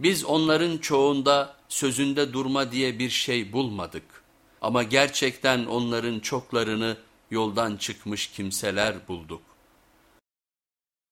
Biz onların çoğunda sözünde durma diye bir şey bulmadık. Ama gerçekten onların çoklarını yoldan çıkmış kimseler bulduk.